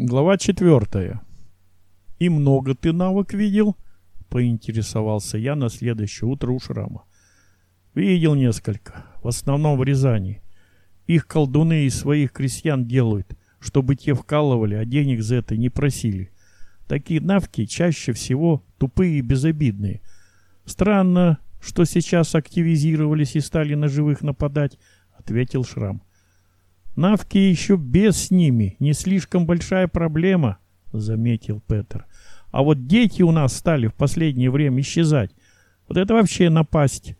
Глава четвертая. «И много ты навык видел?» — поинтересовался я на следующее утро у Шрама. «Видел несколько, в основном в Рязани. Их колдуны из своих крестьян делают, чтобы те вкалывали, а денег за это не просили. Такие навки чаще всего тупые и безобидные. Странно, что сейчас активизировались и стали на живых нападать», — ответил Шрам. Навки еще без с ними, не слишком большая проблема, заметил Петер. А вот дети у нас стали в последнее время исчезать. Вот это вообще напасть.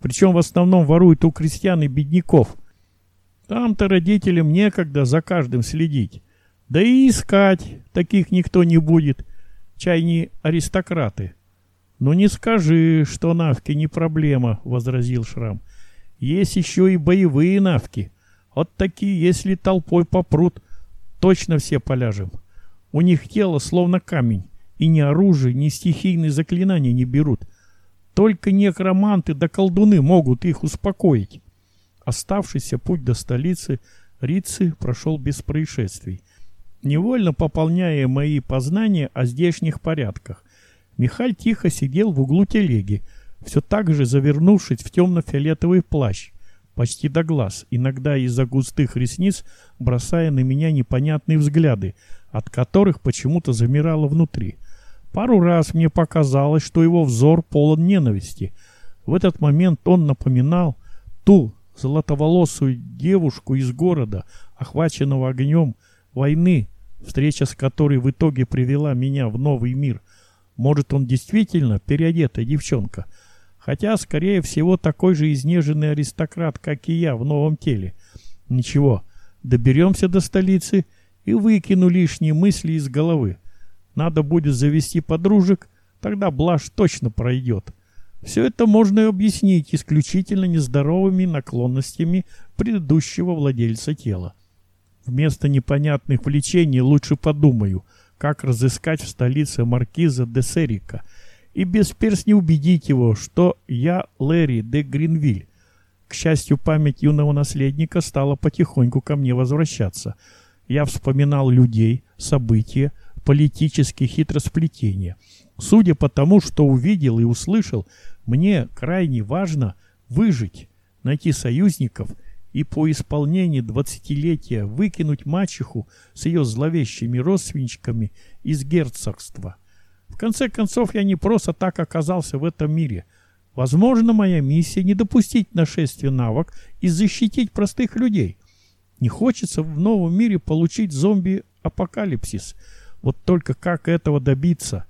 Причем в основном воруют у крестьян и бедняков. Там-то родителям некогда за каждым следить. Да и искать таких никто не будет. Чай не аристократы. «Ну не скажи, что навки не проблема», — возразил Шрам. «Есть еще и боевые навки. Вот такие, если толпой попрут, точно все поляжем. У них тело словно камень, и ни оружие, ни стихийные заклинания не берут. Только некроманты да колдуны могут их успокоить. Оставшийся путь до столицы Рицы прошел без происшествий, невольно пополняя мои познания о здешних порядках. Михаль тихо сидел в углу телеги, все так же завернувшись в темно-фиолетовый плащ почти до глаз, иногда из-за густых ресниц бросая на меня непонятные взгляды, от которых почему-то замирало внутри. Пару раз мне показалось, что его взор полон ненависти. В этот момент он напоминал ту золотоволосую девушку из города, охваченного огнем войны, встреча с которой в итоге привела меня в новый мир. Может, он действительно переодетая девчонка — Хотя, скорее всего, такой же изнеженный аристократ, как и я, в новом теле. Ничего, доберемся до столицы и выкину лишние мысли из головы. Надо будет завести подружек, тогда блажь точно пройдет. Все это можно объяснить исключительно нездоровыми наклонностями предыдущего владельца тела. Вместо непонятных влечений лучше подумаю, как разыскать в столице маркиза де Серика – и без перстня убедить его, что я Лэри де Гринвиль. К счастью, память юного наследника стала потихоньку ко мне возвращаться. Я вспоминал людей, события, политические хитросплетения. Судя по тому, что увидел и услышал, мне крайне важно выжить, найти союзников и по исполнении двадцатилетия выкинуть мачеху с ее зловещими родственничками из герцогства. В конце концов, я не просто так оказался в этом мире. Возможно, моя миссия не допустить нашествия навок и защитить простых людей. Не хочется в новом мире получить зомби-апокалипсис. Вот только как этого добиться?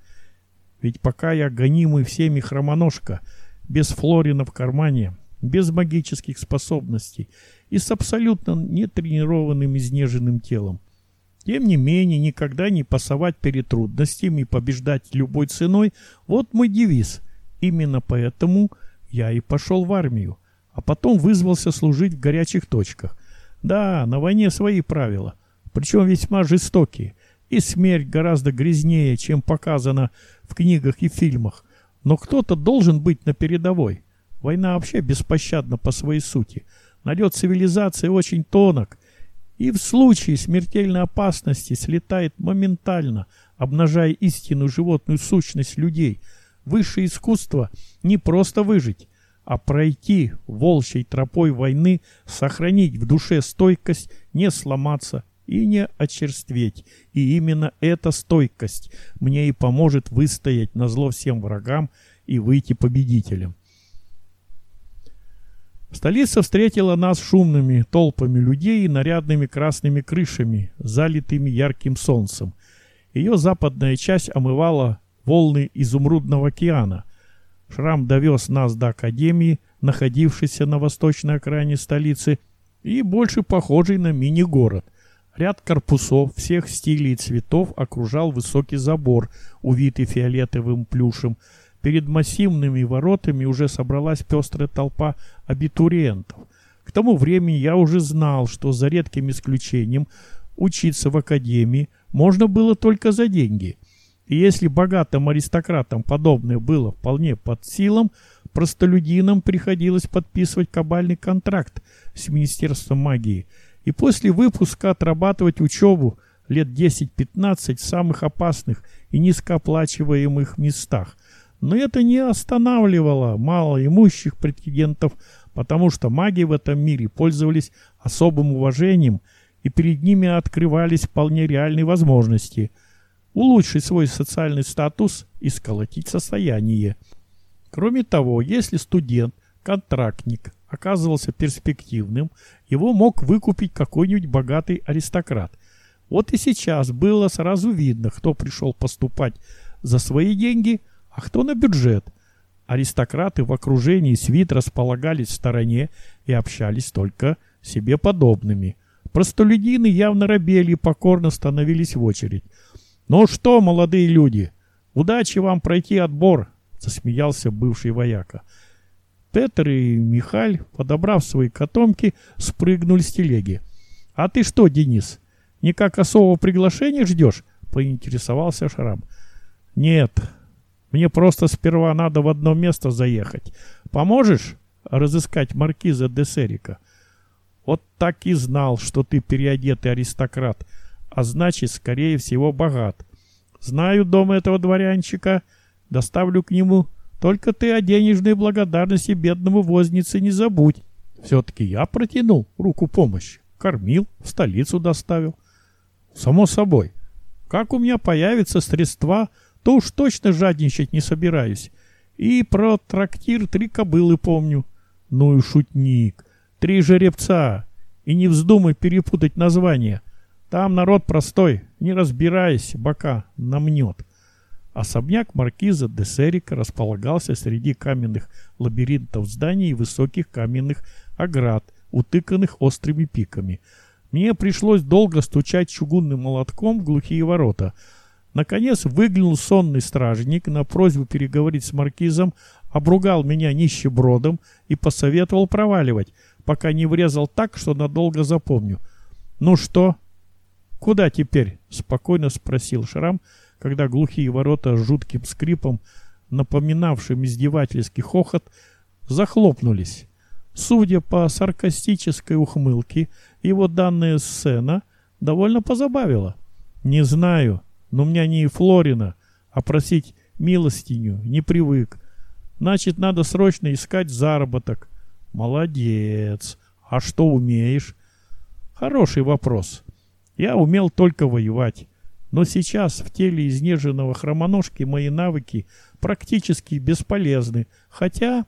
Ведь пока я гонимый всеми хромоножка, без Флорина в кармане, без магических способностей и с абсолютно нетренированным изнеженным телом, тем не менее, никогда не пасовать перед трудностями побеждать любой ценой – вот мой девиз. Именно поэтому я и пошел в армию, а потом вызвался служить в горячих точках. Да, на войне свои правила, причем весьма жестокие, и смерть гораздо грязнее, чем показано в книгах и фильмах. Но кто-то должен быть на передовой. Война вообще беспощадна по своей сути. Налет цивилизации очень тонок, и в случае смертельной опасности слетает моментально, обнажая истинную животную сущность людей. Высшее искусство не просто выжить, а пройти волчьей тропой войны, сохранить в душе стойкость, не сломаться и не очерстветь. И именно эта стойкость мне и поможет выстоять на зло всем врагам и выйти победителем. Столица встретила нас шумными толпами людей и нарядными красными крышами, залитыми ярким солнцем. Ее западная часть омывала волны изумрудного океана. Шрам довез нас до Академии, находившейся на восточной окраине столицы, и больше похожий на мини-город. Ряд корпусов всех стилей и цветов окружал высокий забор, увитый фиолетовым плюшем, Перед массивными воротами уже собралась пестрая толпа абитуриентов. К тому времени я уже знал, что за редким исключением учиться в академии можно было только за деньги. И если богатым аристократам подобное было вполне под силам, простолюдинам приходилось подписывать кабальный контракт с Министерством магии и после выпуска отрабатывать учебу лет 10-15 в самых опасных и низкооплачиваемых местах. Но это не останавливало малоимущих претендентов, потому что маги в этом мире пользовались особым уважением, и перед ними открывались вполне реальные возможности улучшить свой социальный статус и сколотить состояние. Кроме того, если студент, контрактник оказывался перспективным, его мог выкупить какой-нибудь богатый аристократ. Вот и сейчас было сразу видно, кто пришел поступать за свои деньги, а кто на бюджет. Аристократы в окружении свит располагались в стороне и общались только себе подобными. Простолюдины явно робели и покорно становились в очередь. «Ну что, молодые люди, удачи вам пройти отбор!» — засмеялся бывший вояка. Петр и Михаль, подобрав свои котомки, спрыгнули с телеги. «А ты что, Денис, никак особого приглашения ждешь?» — поинтересовался Шрам. «Нет, мне просто сперва надо в одно место заехать. Поможешь разыскать маркиза де Серика?» «Вот так и знал, что ты переодетый аристократ, а значит, скорее всего, богат. Знаю дом этого дворянчика, доставлю к нему только ты о денежной благодарности бедному вознице не забудь. Все-таки я протянул руку помощи. Кормил, в столицу доставил. Само собой. Как у меня появятся средства, то уж точно жадничать не собираюсь. И про трактир три кобылы помню. Ну и шутник. Три жеребца. И не вздумай перепутать название. Там народ простой, не разбираясь, бока намнет. Особняк маркиза де Серика располагался среди каменных лабиринтов зданий и высоких каменных оград, утыканных острыми пиками. Мне пришлось долго стучать чугунным молотком в глухие ворота. Наконец выглянул сонный стражник на просьбу переговорить с маркизом, обругал меня нищебродом и посоветовал проваливать, пока не врезал так, что надолго запомню. «Ну что? Куда теперь?» — спокойно спросил Шрам, — когда глухие ворота с жутким скрипом, напоминавшим издевательский хохот, захлопнулись. Судя по саркастической ухмылке, его данная сцена довольно позабавила. Не знаю, но у меня не Флорина, а просить милостиню не привык. Значит, надо срочно искать заработок. Молодец. А что умеешь? Хороший вопрос. Я умел только воевать. Но сейчас в теле изнеженного хромоножки мои навыки практически бесполезны, хотя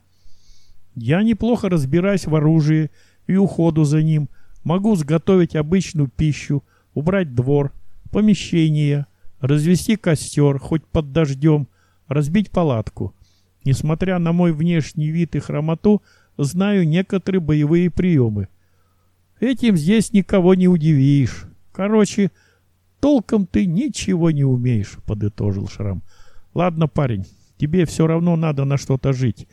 я неплохо разбираюсь в оружии и уходу за ним, могу сготовить обычную пищу, убрать двор, помещение, развести костер, хоть под дождем, разбить палатку. Несмотря на мой внешний вид и хромоту, знаю некоторые боевые приемы. Этим здесь никого не удивишь. Короче, толком ты ничего не умеешь, подытожил Шрам. Ладно, парень, тебе все равно надо на что-то жить.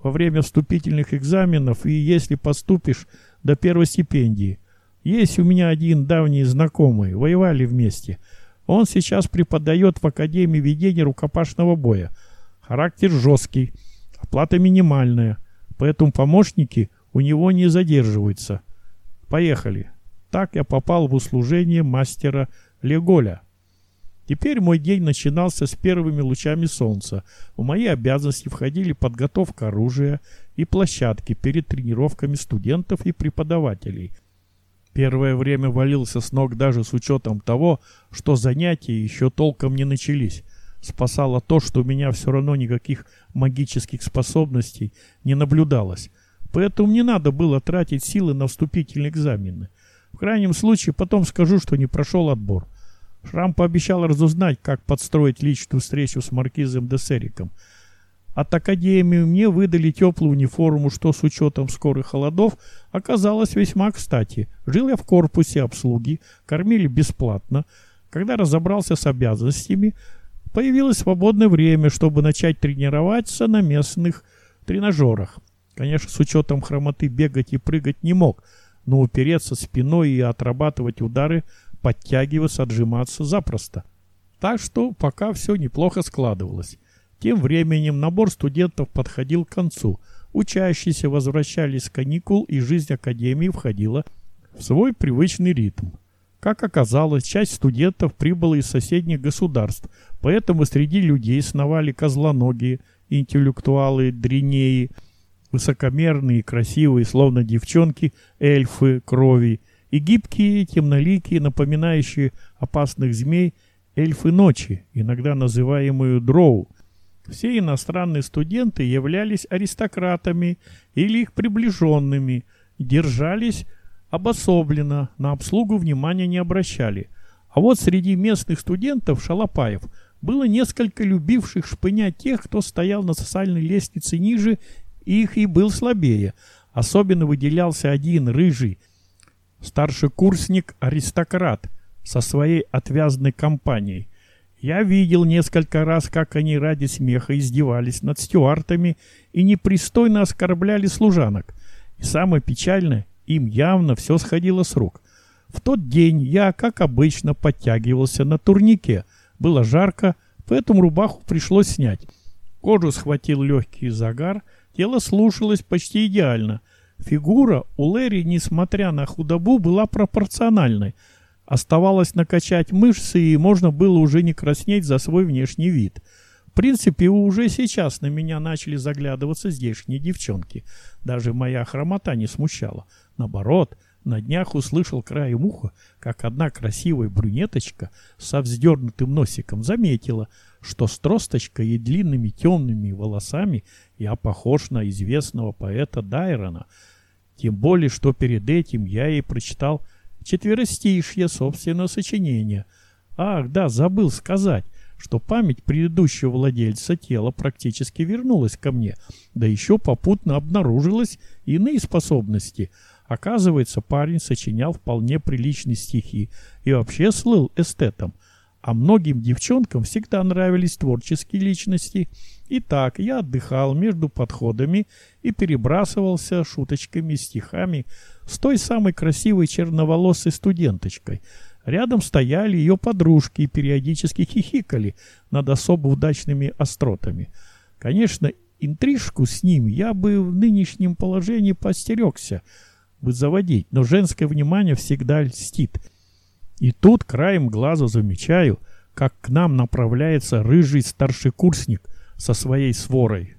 Во время вступительных экзаменов и если поступишь до первой стипендии. Есть у меня один давний знакомый, воевали вместе. Он сейчас преподает в Академии ведения рукопашного боя. Характер жесткий, оплата минимальная, поэтому помощники у него не задерживаются. Поехали. Так я попал в услужение мастера Леголя. Теперь мой день начинался с первыми лучами солнца. В мои обязанности входили подготовка оружия и площадки перед тренировками студентов и преподавателей. Первое время валился с ног даже с учетом того, что занятия еще толком не начались. Спасало то, что у меня все равно никаких магических способностей не наблюдалось. Поэтому не надо было тратить силы на вступительные экзамены. В крайнем случае потом скажу, что не прошел отбор. Шрам пообещал разузнать, как подстроить личную встречу с маркизом де Сериком. От академии мне выдали теплую униформу, что с учетом скорых холодов оказалось весьма кстати. Жил я в корпусе обслуги, кормили бесплатно. Когда разобрался с обязанностями, появилось свободное время, чтобы начать тренироваться на местных тренажерах. Конечно, с учетом хромоты бегать и прыгать не мог – но упереться спиной и отрабатывать удары, подтягиваться, отжиматься запросто. Так что пока все неплохо складывалось. Тем временем набор студентов подходил к концу. Учащиеся возвращались с каникул, и жизнь Академии входила в свой привычный ритм. Как оказалось, часть студентов прибыла из соседних государств, поэтому среди людей сновали козлоногие, интеллектуалы, дренеи, высокомерные, красивые, словно девчонки, эльфы, крови, и гибкие, темноликие, напоминающие опасных змей, эльфы ночи, иногда называемые дроу. Все иностранные студенты являлись аристократами или их приближенными, держались обособленно, на обслугу внимания не обращали. А вот среди местных студентов шалопаев было несколько любивших шпынять тех, кто стоял на социальной лестнице ниже их и был слабее. Особенно выделялся один рыжий, старший курсник-аристократ со своей отвязной компанией. Я видел несколько раз, как они ради смеха издевались над стюартами и непристойно оскорбляли служанок. И самое печальное, им явно все сходило с рук. В тот день я, как обычно, подтягивался на турнике. Было жарко, поэтому рубаху пришлось снять. Кожу схватил легкий загар, тело слушалось почти идеально. Фигура у Лэри, несмотря на худобу, была пропорциональной. Оставалось накачать мышцы, и можно было уже не краснеть за свой внешний вид – принципе, уже сейчас на меня начали заглядываться здешние девчонки. Даже моя хромота не смущала. Наоборот, на днях услышал краем уха, как одна красивая брюнеточка со вздернутым носиком заметила, что с тросточкой и длинными темными волосами я похож на известного поэта Дайрона. Тем более, что перед этим я ей прочитал четверостишье собственного сочинения. Ах, да, забыл сказать что память предыдущего владельца тела практически вернулась ко мне, да еще попутно обнаружилась иные способности. Оказывается, парень сочинял вполне приличные стихи и вообще слыл эстетом, а многим девчонкам всегда нравились творческие личности. Итак, я отдыхал между подходами и перебрасывался шуточками, стихами с той самой красивой черноволосой студенточкой – Рядом стояли ее подружки и периодически хихикали над особо удачными остротами. Конечно, интрижку с ним я бы в нынешнем положении постерегся бы заводить, но женское внимание всегда льстит. И тут краем глаза замечаю, как к нам направляется рыжий старший курсник со своей сворой.